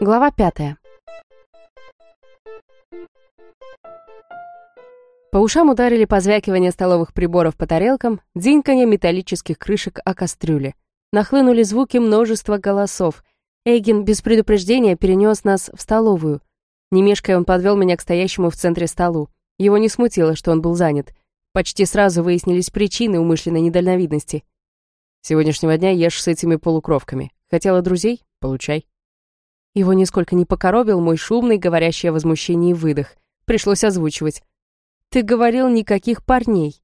Глава пятая. По ушам ударили позвякивание столовых приборов по тарелкам, дзиньканье металлических крышек о кастрюле. Нахлынули звуки множества голосов. Эйген без предупреждения перенес нас в столовую. Не мешкая, он подвел меня к стоящему в центре столу. Его не смутило, что он был занят. Почти сразу выяснились причины умышленной недальновидности. «Сегодняшнего дня ешь с этими полукровками. Хотела друзей? Получай». Его нисколько не покоробил мой шумный, говорящий о возмущении выдох. Пришлось озвучивать. «Ты говорил, никаких парней».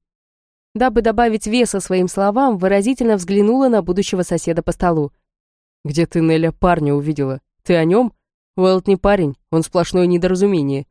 Дабы добавить веса своим словам, выразительно взглянула на будущего соседа по столу. «Где ты, Неля, парня увидела? Ты о нем? Уэлт не парень, он сплошное недоразумение».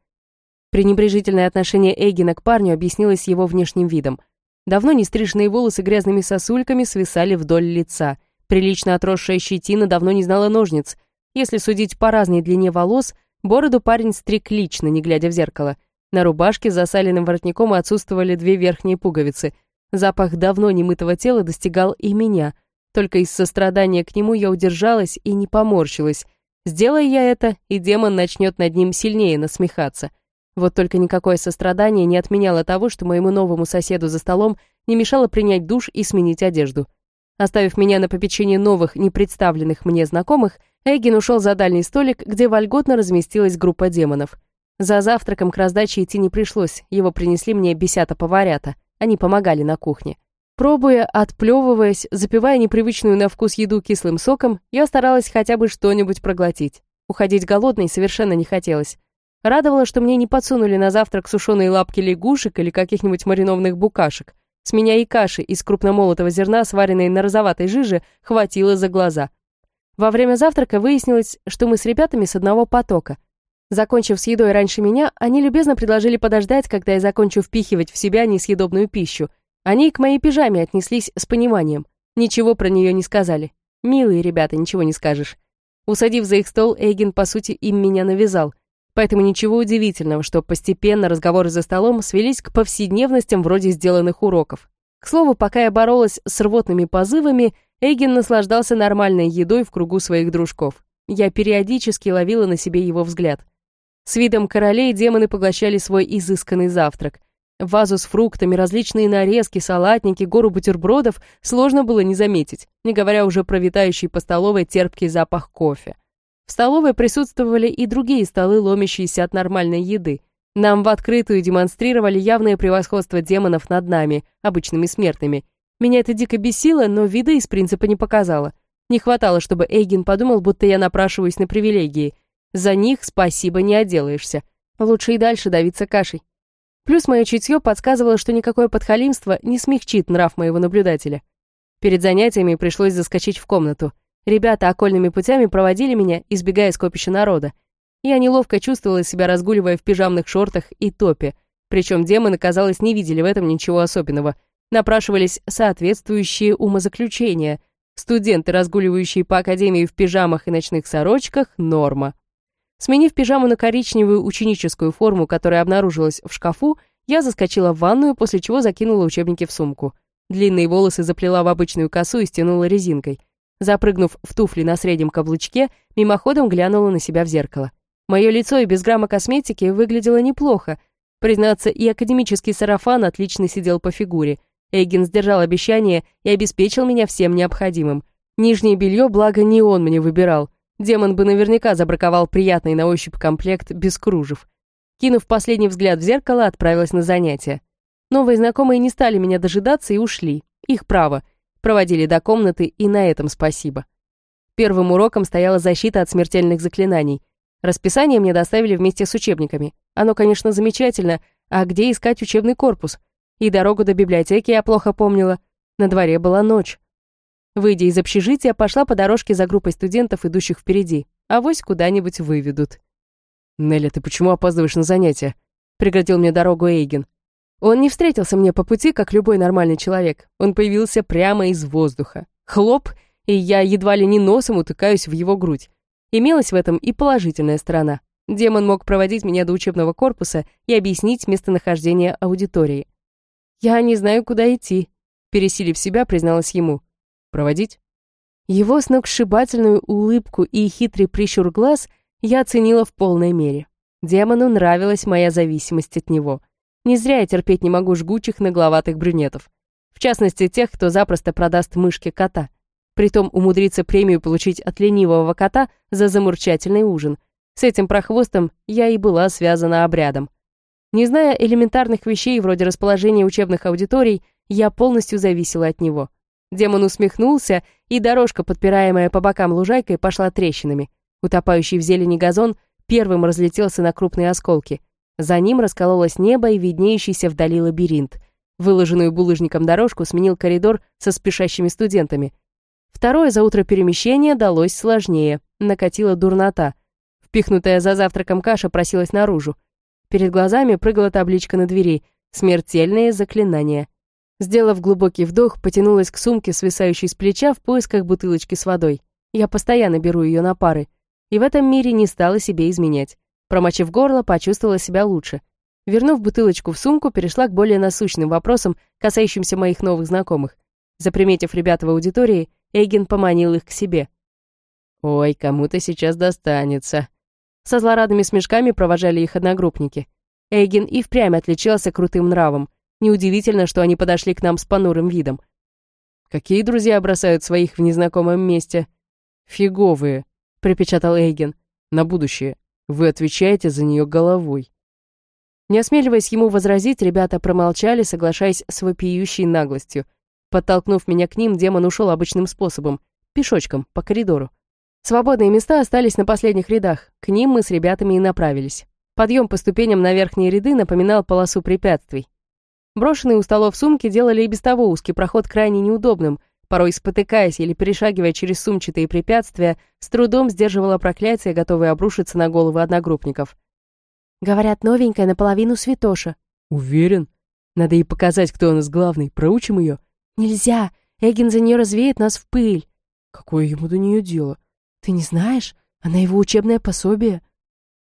Пренебрежительное отношение Эгина к парню объяснилось его внешним видом. Давно не стриженные волосы грязными сосульками свисали вдоль лица. Прилично отросшая щетина давно не знала ножниц. Если судить по разной длине волос, бороду парень стриг лично, не глядя в зеркало. На рубашке с засаленным воротником отсутствовали две верхние пуговицы — Запах давно немытого тела достигал и меня. Только из сострадания к нему я удержалась и не поморщилась. Сделай я это, и демон начнет над ним сильнее насмехаться. Вот только никакое сострадание не отменяло того, что моему новому соседу за столом не мешало принять душ и сменить одежду. Оставив меня на попечение новых, не представленных мне знакомых, Эгин ушел за дальний столик, где вольготно разместилась группа демонов. За завтраком к раздаче идти не пришлось, его принесли мне бесята-поварята. Они помогали на кухне. Пробуя, отплевываясь, запивая непривычную на вкус еду кислым соком, я старалась хотя бы что-нибудь проглотить. Уходить голодной совершенно не хотелось. Радовало, что мне не подсунули на завтрак сушеные лапки лягушек или каких-нибудь маринованных букашек. С меня и каши из крупномолотого зерна, сваренной на розоватой жиже, хватило за глаза. Во время завтрака выяснилось, что мы с ребятами с одного потока — Закончив с едой раньше меня, они любезно предложили подождать, когда я закончу впихивать в себя несъедобную пищу. Они к моей пижаме отнеслись с пониманием. Ничего про нее не сказали. Милые ребята, ничего не скажешь. Усадив за их стол, Эйген, по сути, им меня навязал. Поэтому ничего удивительного, что постепенно разговоры за столом свелись к повседневностям вроде сделанных уроков. К слову, пока я боролась с рвотными позывами, Эйген наслаждался нормальной едой в кругу своих дружков. Я периодически ловила на себе его взгляд. С видом королей демоны поглощали свой изысканный завтрак. Вазу с фруктами, различные нарезки, салатники, гору бутербродов сложно было не заметить, не говоря уже про витающий по столовой терпкий запах кофе. В столовой присутствовали и другие столы, ломящиеся от нормальной еды. Нам в открытую демонстрировали явное превосходство демонов над нами, обычными смертными. Меня это дико бесило, но вида из принципа не показало. Не хватало, чтобы Эйген подумал, будто я напрашиваюсь на привилегии – за них спасибо не отделаешься. Лучше и дальше давиться кашей. Плюс мое чутье подсказывало, что никакое подхалимство не смягчит нрав моего наблюдателя. Перед занятиями пришлось заскочить в комнату. Ребята окольными путями проводили меня, избегая скопища народа. Я неловко чувствовала себя, разгуливая в пижамных шортах и топе. Причем демоны, казалось, не видели в этом ничего особенного. Напрашивались соответствующие умозаключения. Студенты, разгуливающие по академии в пижамах и ночных сорочках – норма. Сменив пижаму на коричневую ученическую форму, которая обнаружилась в шкафу, я заскочила в ванную, после чего закинула учебники в сумку. Длинные волосы заплела в обычную косу и стянула резинкой. Запрыгнув в туфли на среднем каблучке, мимоходом глянула на себя в зеркало. Мое лицо и без грамма косметики выглядело неплохо. Признаться, и академический сарафан отлично сидел по фигуре. Эйген сдержал обещание и обеспечил меня всем необходимым. Нижнее белье, благо, не он мне выбирал. Демон бы наверняка забраковал приятный на ощупь комплект без кружев. Кинув последний взгляд в зеркало, отправилась на занятия. Новые знакомые не стали меня дожидаться и ушли. Их право. Проводили до комнаты, и на этом спасибо. Первым уроком стояла защита от смертельных заклинаний. Расписание мне доставили вместе с учебниками. Оно, конечно, замечательно, а где искать учебный корпус? И дорогу до библиотеки я плохо помнила. На дворе была ночь. Выйдя из общежития, пошла по дорожке за группой студентов, идущих впереди. А вось куда-нибудь выведут. «Нелли, ты почему опаздываешь на занятия?» Преградил мне дорогу Эйген. Он не встретился мне по пути, как любой нормальный человек. Он появился прямо из воздуха. Хлоп, и я едва ли не носом утыкаюсь в его грудь. Имелась в этом и положительная сторона. Демон мог проводить меня до учебного корпуса и объяснить местонахождение аудитории. «Я не знаю, куда идти», — пересилив себя, призналась ему. «Проводить?» Его сногсшибательную улыбку и хитрый прищур глаз я оценила в полной мере. Демону нравилась моя зависимость от него. Не зря я терпеть не могу жгучих нагловатых брюнетов. В частности, тех, кто запросто продаст мышке кота. Притом умудрится премию получить от ленивого кота за замурчательный ужин. С этим прохвостом я и была связана обрядом. Не зная элементарных вещей вроде расположения учебных аудиторий, я полностью зависела от него. Демон усмехнулся, и дорожка, подпираемая по бокам лужайкой, пошла трещинами. Утопающий в зелени газон первым разлетелся на крупные осколки. За ним раскололось небо и виднеющийся вдали лабиринт. Выложенную булыжником дорожку сменил коридор со спешащими студентами. Второе за утро перемещение далось сложнее. Накатила дурнота. Впихнутая за завтраком каша просилась наружу. Перед глазами прыгала табличка на двери «Смертельные заклинания». Сделав глубокий вдох, потянулась к сумке, свисающей с плеча, в поисках бутылочки с водой. Я постоянно беру ее на пары. И в этом мире не стала себе изменять. Промочив горло, почувствовала себя лучше. Вернув бутылочку в сумку, перешла к более насущным вопросам, касающимся моих новых знакомых. Заприметив ребят в аудитории, Эйген поманил их к себе. «Ой, кому-то сейчас достанется». Со злорадными смешками провожали их одногруппники. Эйген и впрямь отличался крутым нравом. Неудивительно, что они подошли к нам с понурым видом. «Какие друзья бросают своих в незнакомом месте?» «Фиговые», — припечатал Эйген. «На будущее. Вы отвечаете за нее головой». Не осмеливаясь ему возразить, ребята промолчали, соглашаясь с вопиющей наглостью. Подтолкнув меня к ним, демон ушел обычным способом, пешочком, по коридору. Свободные места остались на последних рядах, к ним мы с ребятами и направились. Подъем по ступеням на верхние ряды напоминал полосу препятствий. Брошенные у столов сумки делали и без того узкий проход крайне неудобным, порой спотыкаясь или перешагивая через сумчатые препятствия, с трудом сдерживала проклятие, готовое обрушиться на головы одногруппников. «Говорят, новенькая наполовину святоша». «Уверен? Надо ей показать, кто у нас главный. Проучим ее?» «Нельзя! Эгин за нее развеет нас в пыль!» «Какое ему до нее дело?» «Ты не знаешь? Она его учебное пособие».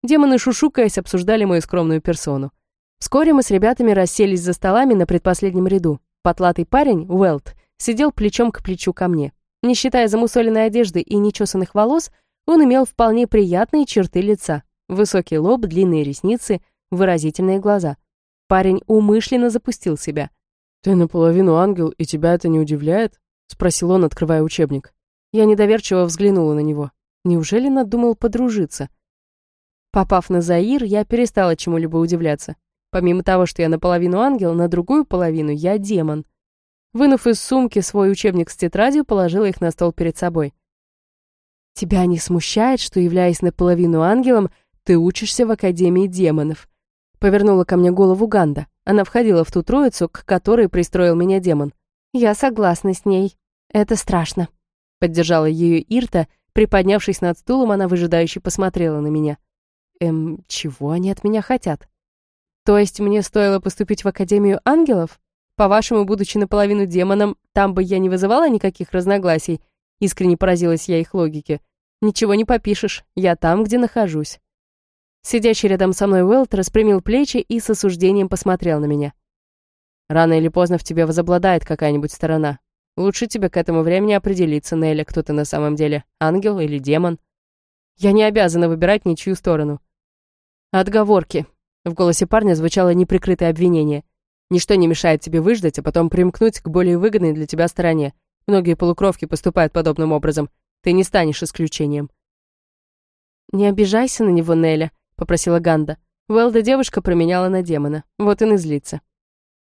Демоны, шушукаясь, обсуждали мою скромную персону. Вскоре мы с ребятами расселись за столами на предпоследнем ряду. Потлатый парень, Уэлт, сидел плечом к плечу ко мне. Не считая замусоленной одежды и нечесанных волос, он имел вполне приятные черты лица. Высокий лоб, длинные ресницы, выразительные глаза. Парень умышленно запустил себя. «Ты наполовину ангел, и тебя это не удивляет?» — спросил он, открывая учебник. Я недоверчиво взглянула на него. Неужели надумал подружиться? Попав на Заир, я перестала чему-либо удивляться. Помимо того, что я наполовину ангел, на другую половину я демон. Вынув из сумки свой учебник с тетрадью, положила их на стол перед собой. «Тебя не смущает, что, являясь наполовину ангелом, ты учишься в Академии демонов?» Повернула ко мне голову Ганда. Она входила в ту троицу, к которой пристроил меня демон. «Я согласна с ней. Это страшно», — поддержала ее Ирта. Приподнявшись над стулом, она выжидающе посмотрела на меня. «Эм, чего они от меня хотят?» То есть мне стоило поступить в Академию ангелов? По-вашему, будучи наполовину демоном, там бы я не вызывала никаких разногласий? Искренне поразилась я их логике. Ничего не попишешь, я там, где нахожусь. Сидящий рядом со мной Уэлт распрямил плечи и с осуждением посмотрел на меня. Рано или поздно в тебе возобладает какая-нибудь сторона. Лучше тебе к этому времени определиться, Нелли, кто ты на самом деле, ангел или демон. Я не обязана выбирать ничью сторону. Отговорки, в голосе парня звучало неприкрытое обвинение. «Ничто не мешает тебе выждать, а потом примкнуть к более выгодной для тебя стороне. Многие полукровки поступают подобным образом. Ты не станешь исключением». «Не обижайся на него, Неля», — попросила Ганда. Уэлда девушка променяла на демона. Вот он и злится.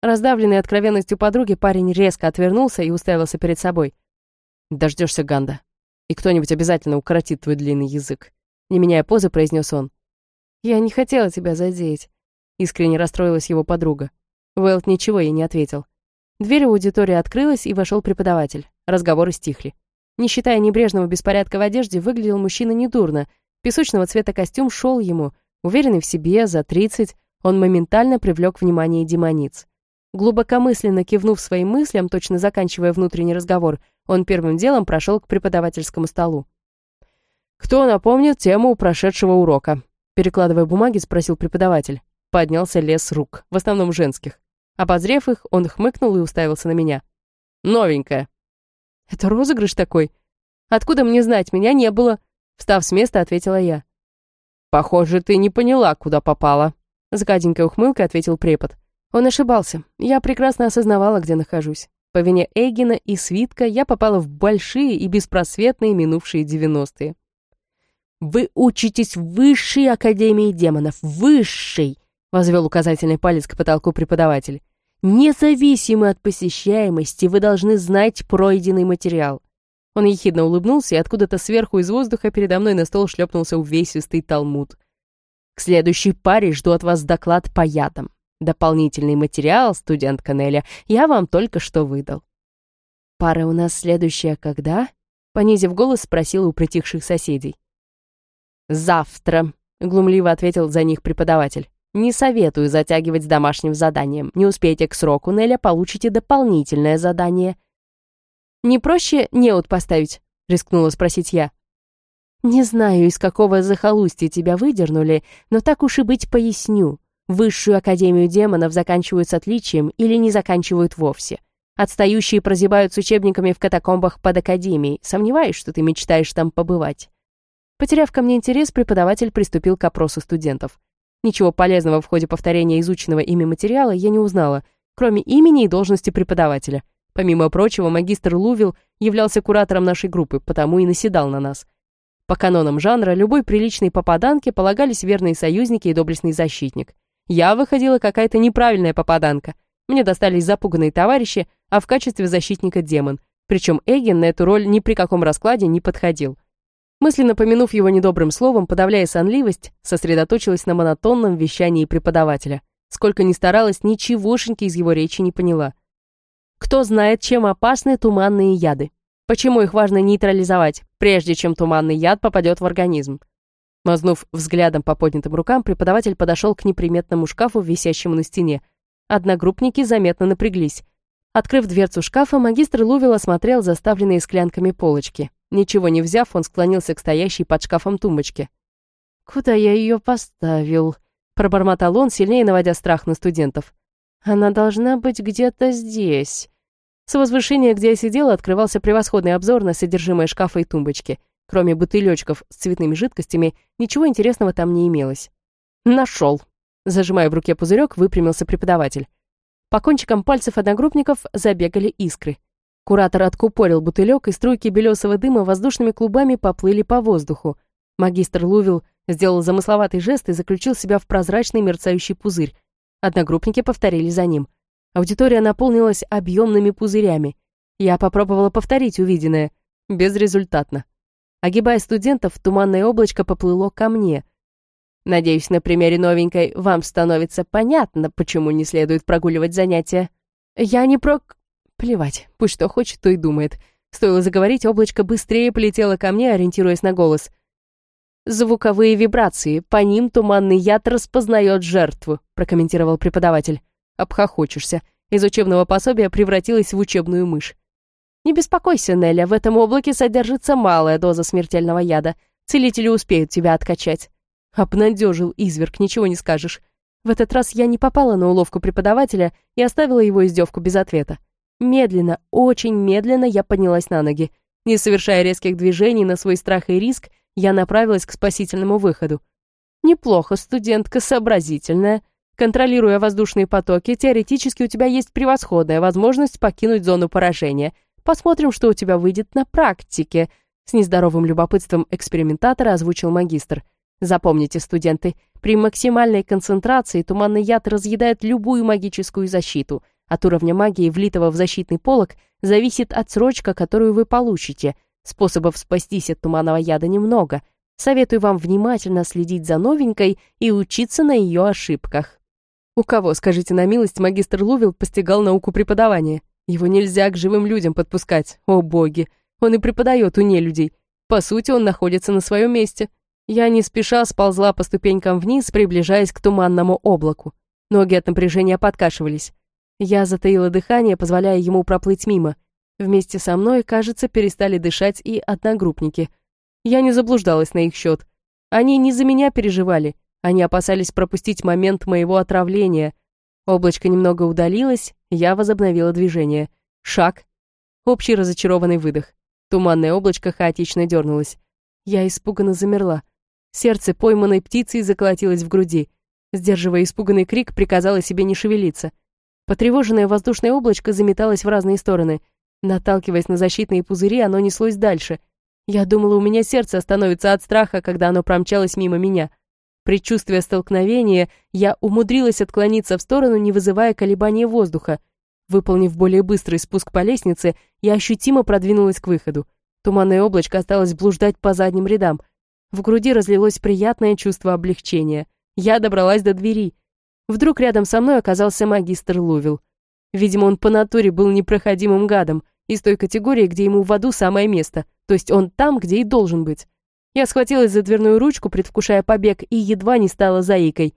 Раздавленный откровенностью подруги, парень резко отвернулся и уставился перед собой. «Дождешься, Ганда. И кто-нибудь обязательно укоротит твой длинный язык», — не меняя позы, произнес он. «Я не хотела тебя задеть», — искренне расстроилась его подруга. Уэлт ничего ей не ответил. Дверь в аудитории открылась, и вошел преподаватель. Разговоры стихли. Не считая небрежного беспорядка в одежде, выглядел мужчина недурно. Песочного цвета костюм шел ему. Уверенный в себе, за тридцать, он моментально привлек внимание демониц. Глубокомысленно кивнув своим мыслям, точно заканчивая внутренний разговор, он первым делом прошел к преподавательскому столу. «Кто напомнит тему прошедшего урока?» Перекладывая бумаги, спросил преподаватель. Поднялся лес рук, в основном женских. Обозрев их, он хмыкнул и уставился на меня. «Новенькая». «Это розыгрыш такой? Откуда мне знать? Меня не было». Встав с места, ответила я. «Похоже, ты не поняла, куда попала», — с гаденькой ухмылкой ответил препод. Он ошибался. Я прекрасно осознавала, где нахожусь. По вине Эгина и Свитка я попала в большие и беспросветные минувшие девяностые. «Вы учитесь в высшей академии демонов, высшей!» — возвел указательный палец к потолку преподаватель. «Независимо от посещаемости, вы должны знать пройденный материал». Он ехидно улыбнулся, и откуда-то сверху из воздуха передо мной на стол шлепнулся увесистый талмуд. «К следующей паре жду от вас доклад по ядам. Дополнительный материал, студент Канеля, я вам только что выдал». «Пара у нас следующая когда?» — понизив голос, спросил у притихших соседей. «Завтра», — глумливо ответил за них преподаватель. «Не советую затягивать с домашним заданием. Не успеете к сроку, Неля, получите дополнительное задание». «Не проще неуд поставить?» — рискнула спросить я. «Не знаю, из какого захолустья тебя выдернули, но так уж и быть поясню. Высшую академию демонов заканчивают с отличием или не заканчивают вовсе. Отстающие прозябают с учебниками в катакомбах под академией. Сомневаюсь, что ты мечтаешь там побывать. Потеряв ко мне интерес, преподаватель приступил к опросу студентов. Ничего полезного в ходе повторения изученного ими материала я не узнала, кроме имени и должности преподавателя. Помимо прочего, магистр Лувил являлся куратором нашей группы, потому и наседал на нас. По канонам жанра, любой приличной попаданке полагались верные союзники и доблестный защитник. Я выходила какая-то неправильная попаданка. Мне достались запуганные товарищи, а в качестве защитника демон. Причем Эгин на эту роль ни при каком раскладе не подходил. Мысленно помянув его недобрым словом, подавляя сонливость, сосредоточилась на монотонном вещании преподавателя. Сколько ни старалась, ничегошеньки из его речи не поняла. Кто знает, чем опасны туманные яды? Почему их важно нейтрализовать, прежде чем туманный яд попадет в организм? Мазнув взглядом по поднятым рукам, преподаватель подошел к неприметному шкафу, висящему на стене. Одногруппники заметно напряглись. Открыв дверцу шкафа, магистр Лувил осмотрел заставленные склянками полочки. Ничего не взяв, он склонился к стоящей под шкафом тумбочке. «Куда я ее поставил?» Пробормотал он, сильнее наводя страх на студентов. «Она должна быть где-то здесь». С возвышения, где я сидела, открывался превосходный обзор на содержимое шкафа и тумбочки. Кроме бутылечков с цветными жидкостями, ничего интересного там не имелось. «Нашел!» Зажимая в руке пузырек, выпрямился преподаватель. По кончикам пальцев одногруппников забегали искры. Куратор откупорил бутылек, и струйки белесого дыма воздушными клубами поплыли по воздуху. Магистр Лувил сделал замысловатый жест и заключил себя в прозрачный мерцающий пузырь. Одногруппники повторили за ним. Аудитория наполнилась объемными пузырями. Я попробовала повторить увиденное. Безрезультатно. Огибая студентов, туманное облачко поплыло ко мне. Надеюсь, на примере новенькой вам становится понятно, почему не следует прогуливать занятия. Я не прок... Плевать, пусть что хочет, то и думает. Стоило заговорить, облачко быстрее полетело ко мне, ориентируясь на голос. «Звуковые вибрации, по ним туманный яд распознает жертву», прокомментировал преподаватель. «Обхохочешься. Из учебного пособия превратилась в учебную мышь. «Не беспокойся, Неля, в этом облаке содержится малая доза смертельного яда. Целители успеют тебя откачать». Обнадежил изверг, ничего не скажешь. В этот раз я не попала на уловку преподавателя и оставила его издевку без ответа. Медленно, очень медленно я поднялась на ноги. Не совершая резких движений на свой страх и риск, я направилась к спасительному выходу. Неплохо, студентка сообразительная. Контролируя воздушные потоки, теоретически у тебя есть превосходная возможность покинуть зону поражения. Посмотрим, что у тебя выйдет на практике. С нездоровым любопытством экспериментатора озвучил магистр. Запомните, студенты, при максимальной концентрации туманный яд разъедает любую магическую защиту — от уровня магии, влитого в защитный полог, зависит отсрочка, которую вы получите. Способов спастись от туманного яда немного. Советую вам внимательно следить за новенькой и учиться на ее ошибках. У кого, скажите на милость, магистр Лувил постигал науку преподавания? Его нельзя к живым людям подпускать. О боги! Он и преподает у нелюдей. По сути, он находится на своем месте. Я не спеша сползла по ступенькам вниз, приближаясь к туманному облаку. Ноги от напряжения подкашивались. Я затаила дыхание, позволяя ему проплыть мимо. Вместе со мной, кажется, перестали дышать и одногруппники. Я не заблуждалась на их счет. Они не за меня переживали. Они опасались пропустить момент моего отравления. Облачко немного удалилось, я возобновила движение. Шаг. Общий разочарованный выдох. Туманное облачко хаотично дернулось. Я испуганно замерла. Сердце пойманной птицей заколотилось в груди. Сдерживая испуганный крик, приказала себе не шевелиться. Потревоженное воздушное облачко заметалось в разные стороны. Наталкиваясь на защитные пузыри, оно неслось дальше. Я думала, у меня сердце остановится от страха, когда оно промчалось мимо меня. Предчувствуя столкновения, я умудрилась отклониться в сторону, не вызывая колебания воздуха. Выполнив более быстрый спуск по лестнице, я ощутимо продвинулась к выходу. Туманное облачко осталось блуждать по задним рядам. В груди разлилось приятное чувство облегчения. Я добралась до двери. Вдруг рядом со мной оказался магистр Лувил. Видимо, он по натуре был непроходимым гадом, из той категории, где ему в аду самое место, то есть он там, где и должен быть. Я схватилась за дверную ручку, предвкушая побег, и едва не стала заикой.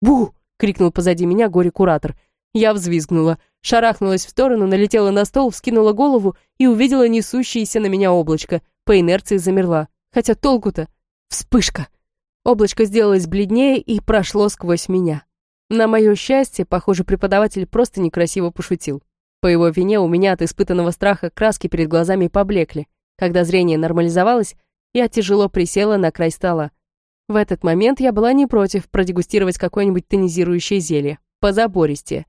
«Бу!» — крикнул позади меня горе-куратор. Я взвизгнула, шарахнулась в сторону, налетела на стол, вскинула голову и увидела несущееся на меня облачко. По инерции замерла. Хотя толку-то? Вспышка! Облачко сделалось бледнее и прошло сквозь меня. На мое счастье, похоже, преподаватель просто некрасиво пошутил. По его вине у меня от испытанного страха краски перед глазами поблекли. Когда зрение нормализовалось, я тяжело присела на край стола. В этот момент я была не против продегустировать какое-нибудь тонизирующее зелье, позабористее.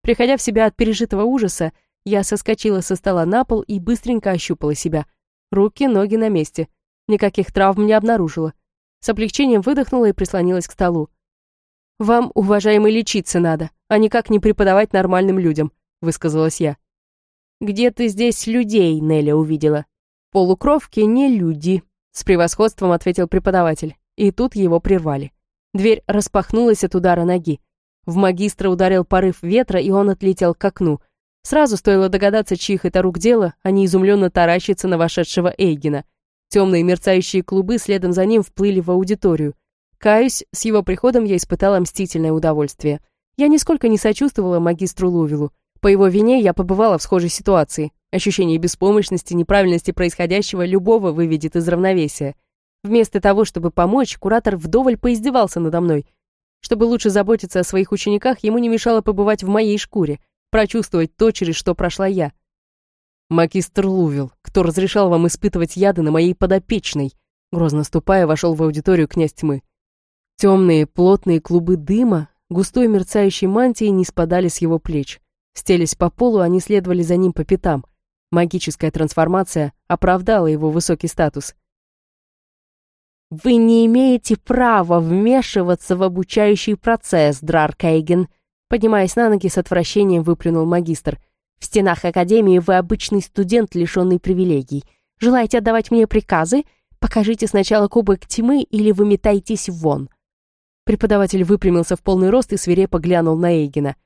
Приходя в себя от пережитого ужаса, я соскочила со стола на пол и быстренько ощупала себя. Руки, ноги на месте. Никаких травм не обнаружила. С облегчением выдохнула и прислонилась к столу. «Вам, уважаемый, лечиться надо, а никак не преподавать нормальным людям», — высказалась я. «Где ты здесь людей, Неля, увидела?» «Полукровки не люди», — с превосходством ответил преподаватель. И тут его прервали. Дверь распахнулась от удара ноги. В магистра ударил порыв ветра, и он отлетел к окну. Сразу стоило догадаться, чьих это рук дело, а не изумленно таращиться на вошедшего Эйгена — Темные мерцающие клубы следом за ним вплыли в аудиторию. Каюсь, с его приходом я испытала мстительное удовольствие. Я нисколько не сочувствовала магистру Лувилу. По его вине я побывала в схожей ситуации. Ощущение беспомощности, неправильности происходящего любого выведет из равновесия. Вместо того, чтобы помочь, куратор вдоволь поиздевался надо мной. Чтобы лучше заботиться о своих учениках, ему не мешало побывать в моей шкуре, прочувствовать то, через что прошла я. «Магистр Лувил, кто разрешал вам испытывать яды на моей подопечной?» Грозно ступая, вошел в аудиторию князь тьмы. Темные, плотные клубы дыма, густой мерцающей мантией не спадали с его плеч. Стелись по полу, они следовали за ним по пятам. Магическая трансформация оправдала его высокий статус. «Вы не имеете права вмешиваться в обучающий процесс, Драр Кейген», поднимаясь на ноги с отвращением выплюнул магистр – в стенах Академии вы обычный студент, лишенный привилегий. Желаете отдавать мне приказы? Покажите сначала кубок тьмы или вы метайтесь вон». Преподаватель выпрямился в полный рост и свирепо глянул на Эйгена.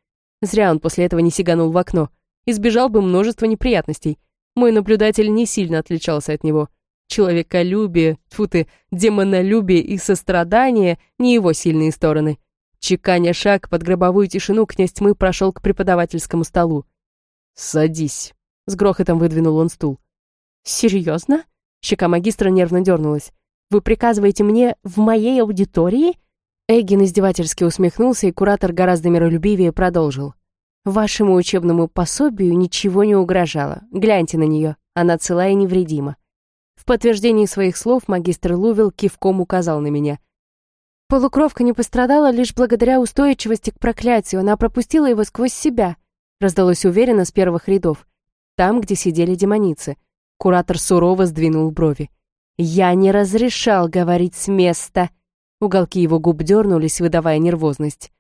Зря он после этого не сиганул в окно. Избежал бы множества неприятностей. Мой наблюдатель не сильно отличался от него. Человеколюбие, тьфу ты, демонолюбие и сострадание — не его сильные стороны. Чеканя шаг под гробовую тишину, князь тьмы прошел к преподавательскому столу. «Садись», — с грохотом выдвинул он стул. «Серьезно?» — щека магистра нервно дернулась. «Вы приказываете мне в моей аудитории?» Эггин издевательски усмехнулся, и куратор гораздо миролюбивее продолжил. «Вашему учебному пособию ничего не угрожало. Гляньте на нее, она цела и невредима». В подтверждении своих слов магистр Лувил кивком указал на меня. Полукровка не пострадала лишь благодаря устойчивости к проклятию, она пропустила его сквозь себя раздалось уверенно с первых рядов, там, где сидели демоницы. Куратор сурово сдвинул брови. «Я не разрешал говорить с места!» Уголки его губ дернулись, выдавая нервозность.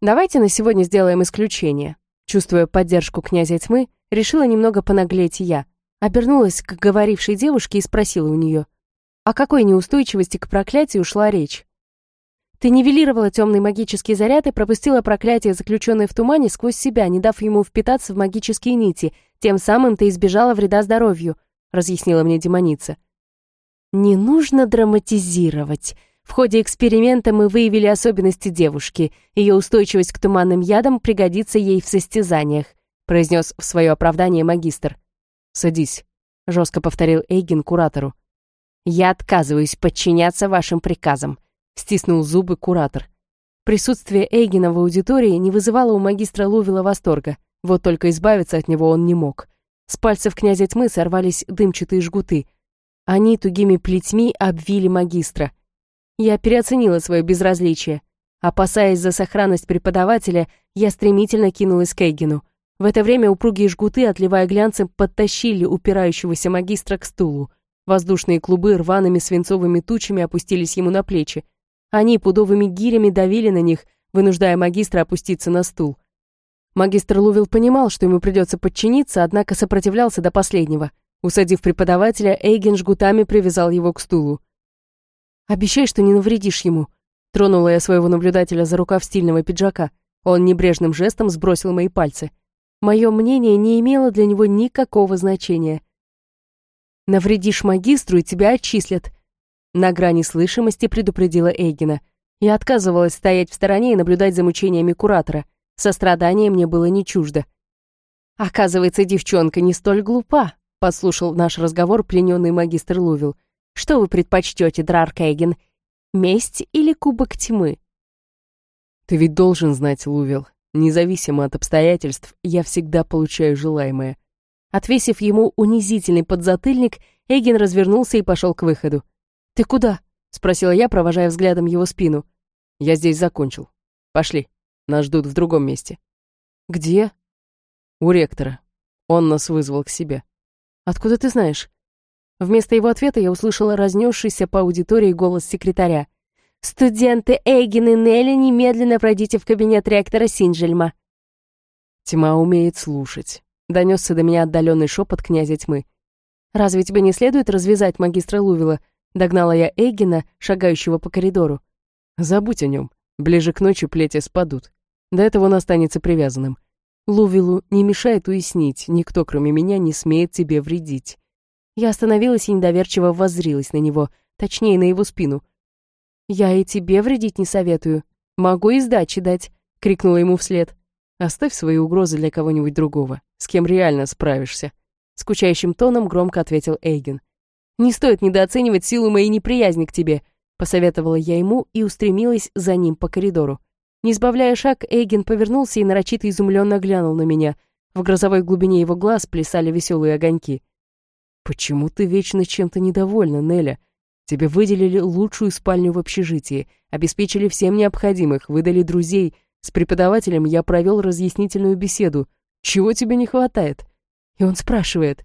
«Давайте на сегодня сделаем исключение». Чувствуя поддержку князя тьмы, решила немного понаглеть я. Обернулась к говорившей девушке и спросила у нее, о какой неустойчивости к проклятию шла речь. Ты нивелировала темный магический заряд и пропустила проклятие, заключенное в тумане, сквозь себя, не дав ему впитаться в магические нити. Тем самым ты избежала вреда здоровью», — разъяснила мне демоница. «Не нужно драматизировать. В ходе эксперимента мы выявили особенности девушки. Ее устойчивость к туманным ядам пригодится ей в состязаниях», — произнес в свое оправдание магистр. «Садись», — жестко повторил Эйген куратору. «Я отказываюсь подчиняться вашим приказам», стиснул зубы куратор. Присутствие Эйгена в аудитории не вызывало у магистра Лувила восторга, вот только избавиться от него он не мог. С пальцев князя тьмы сорвались дымчатые жгуты. Они тугими плетьми обвили магистра. Я переоценила свое безразличие. Опасаясь за сохранность преподавателя, я стремительно кинулась к Эйгену. В это время упругие жгуты, отливая глянцем, подтащили упирающегося магистра к стулу. Воздушные клубы рваными свинцовыми тучами опустились ему на плечи. Они пудовыми гирями давили на них, вынуждая магистра опуститься на стул. Магистр Лувил понимал, что ему придется подчиниться, однако сопротивлялся до последнего. Усадив преподавателя, Эйген жгутами привязал его к стулу. «Обещай, что не навредишь ему», — тронула я своего наблюдателя за рукав стильного пиджака. Он небрежным жестом сбросил мои пальцы. Мое мнение не имело для него никакого значения. «Навредишь магистру, и тебя отчислят», — на грани слышимости предупредила Эйгена. Я отказывалась стоять в стороне и наблюдать за мучениями куратора. Сострадание мне было не чуждо. «Оказывается, девчонка не столь глупа», — послушал наш разговор плененный магистр Лувил. «Что вы предпочтете, Драрк Эйген? Месть или кубок тьмы?» «Ты ведь должен знать, Лувил, Независимо от обстоятельств, я всегда получаю желаемое. Отвесив ему унизительный подзатыльник, Эгин развернулся и пошел к выходу. «Ты куда?» — спросила я, провожая взглядом его спину. «Я здесь закончил. Пошли. Нас ждут в другом месте». «Где?» «У ректора. Он нас вызвал к себе». «Откуда ты знаешь?» Вместо его ответа я услышала разнесшийся по аудитории голос секретаря. «Студенты Эйген и Нелли, немедленно пройдите в кабинет ректора Синджельма». «Тьма умеет слушать», — донесся до меня отдаленный шепот князя тьмы. «Разве тебе не следует развязать магистра Лувила?» Догнала я Эйгена, шагающего по коридору. «Забудь о нем. Ближе к ночи плети спадут. До этого он останется привязанным. Лувилу не мешает уяснить, никто, кроме меня, не смеет тебе вредить». Я остановилась и недоверчиво воззрилась на него, точнее, на его спину. «Я и тебе вредить не советую. Могу и сдачи дать», — крикнула ему вслед. «Оставь свои угрозы для кого-нибудь другого, с кем реально справишься», — скучающим тоном громко ответил Эйген. «Не стоит недооценивать силу моей неприязни к тебе», — посоветовала я ему и устремилась за ним по коридору. Не сбавляя шаг, Эйген повернулся и нарочито изумленно глянул на меня. В грозовой глубине его глаз плясали веселые огоньки. «Почему ты вечно чем-то недовольна, Неля?» Тебе выделили лучшую спальню в общежитии, обеспечили всем необходимых, выдали друзей. С преподавателем я провел разъяснительную беседу. Чего тебе не хватает? И он спрашивает.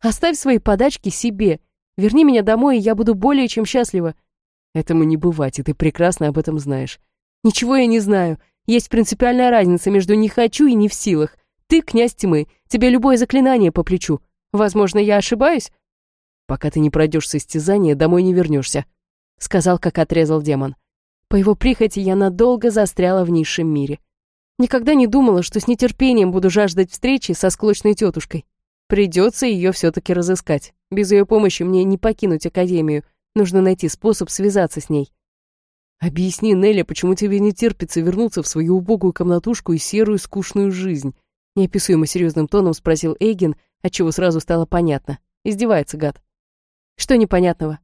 Оставь свои подачки себе. Верни меня домой, и я буду более чем счастлива. Этому не бывать, и ты прекрасно об этом знаешь. Ничего я не знаю. Есть принципиальная разница между «не хочу» и «не в силах». Ты князь тьмы, тебе любое заклинание по плечу. Возможно, я ошибаюсь, «Пока ты не пройдешь состязание, домой не вернешься», — сказал, как отрезал демон. По его прихоти я надолго застряла в низшем мире. Никогда не думала, что с нетерпением буду жаждать встречи со склочной тетушкой. Придется ее все-таки разыскать. Без ее помощи мне не покинуть Академию. Нужно найти способ связаться с ней. «Объясни, Нелли, почему тебе не терпится вернуться в свою убогую комнатушку и серую скучную жизнь?» Неописуемо серьезным тоном спросил Эйген, отчего сразу стало понятно. Издевается гад. Что непонятного?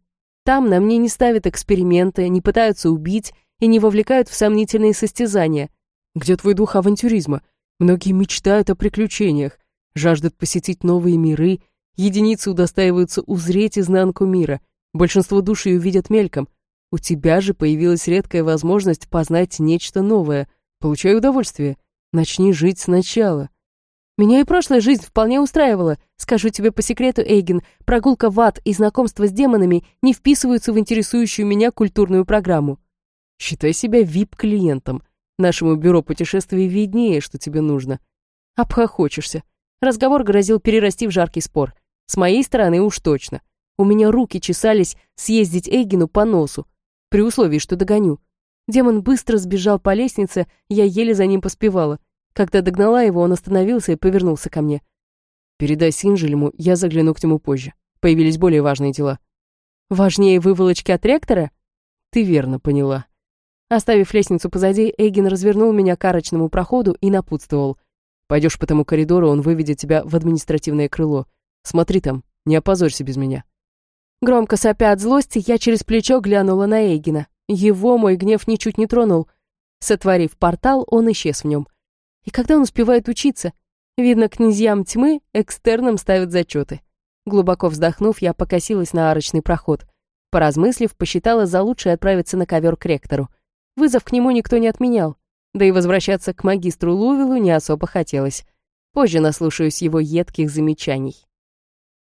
Там на мне не ставят эксперименты, не пытаются убить и не вовлекают в сомнительные состязания. Где твой дух авантюризма? Многие мечтают о приключениях, жаждут посетить новые миры, единицы удостаиваются узреть изнанку мира, большинство души увидят мельком. У тебя же появилась редкая возможность познать нечто новое. Получай удовольствие. Начни жить сначала. Меня и прошлая жизнь вполне устраивала. Скажу тебе по секрету, Эйген, прогулка в ад и знакомство с демонами не вписываются в интересующую меня культурную программу. Считай себя вип-клиентом. Нашему бюро путешествий виднее, что тебе нужно. Обхохочешься. Разговор грозил перерасти в жаркий спор. С моей стороны уж точно. У меня руки чесались съездить Эйгену по носу, при условии, что догоню. Демон быстро сбежал по лестнице, я еле за ним поспевала — когда догнала его, он остановился и повернулся ко мне. «Передай Синжелему, я загляну к нему позже. Появились более важные дела». «Важнее выволочки от ректора?» «Ты верно поняла». Оставив лестницу позади, Эйген развернул меня к арочному проходу и напутствовал. «Пойдешь по тому коридору, он выведет тебя в административное крыло. Смотри там, не опозорься без меня». Громко сопя от злости, я через плечо глянула на Эйгена. Его мой гнев ничуть не тронул. Сотворив портал, он исчез в нем. И когда он успевает учиться? Видно, князьям тьмы экстерном ставят зачеты. Глубоко вздохнув, я покосилась на арочный проход. Поразмыслив, посчитала за лучшее отправиться на ковер к ректору. Вызов к нему никто не отменял. Да и возвращаться к магистру Лувилу не особо хотелось. Позже наслушаюсь его едких замечаний.